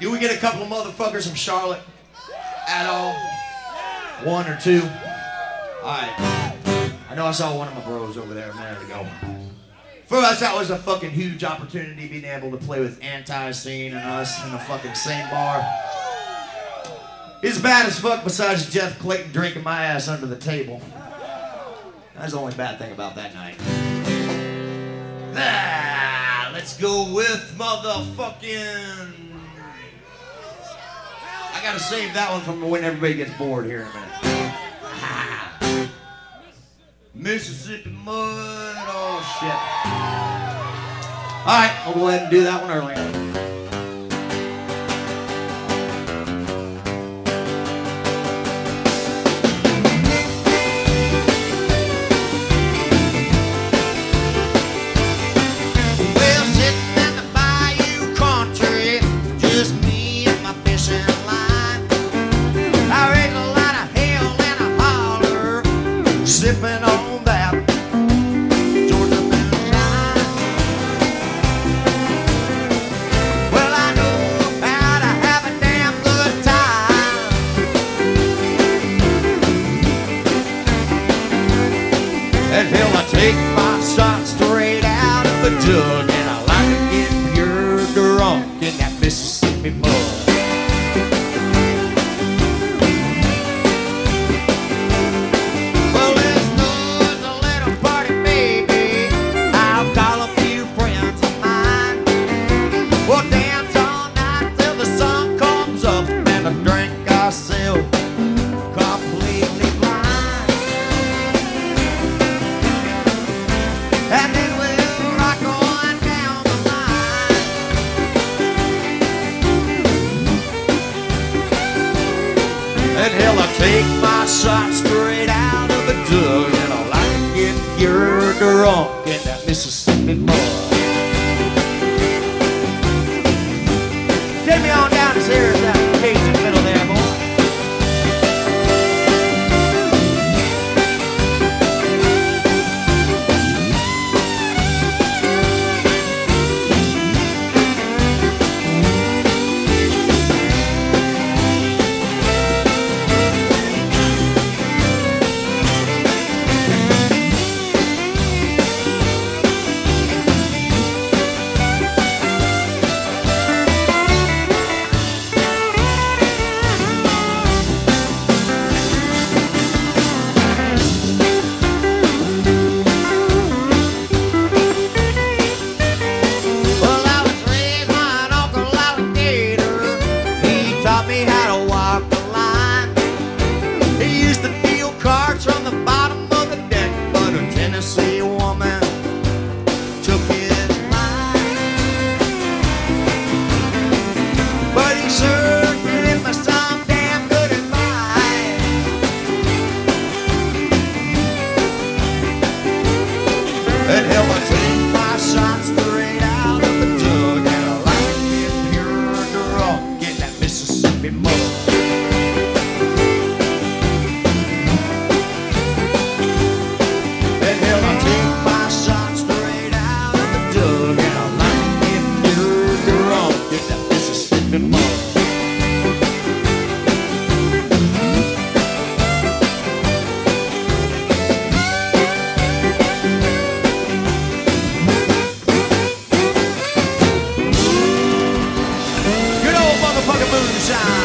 Do we get a couple of motherfuckers from Charlotte at all? One or two? Alright. I know I saw one of my bros over there a minute ago. For us, that was a fucking huge opportunity being able to play with Antiseen and us in the fucking same bar. It's bad as fuck besides Jeff Clayton drinking my ass under the table. That's the only bad thing about that night. Ah, let's go with motherfucking. I gotta save that one from when everybody gets bored here in a minute. Ah. Mississippi mud, oh shit. Alright, I'll go ahead and do that one early. Sipping on that Georgia. Well, I know have a damn good time. And hell, I take my shot straight out of the jug, take my shot straight out of a jug, and I like get pure drunk in that Mississippi mud. Take me on down to Sarah's walk Good old motherfucking moonshine.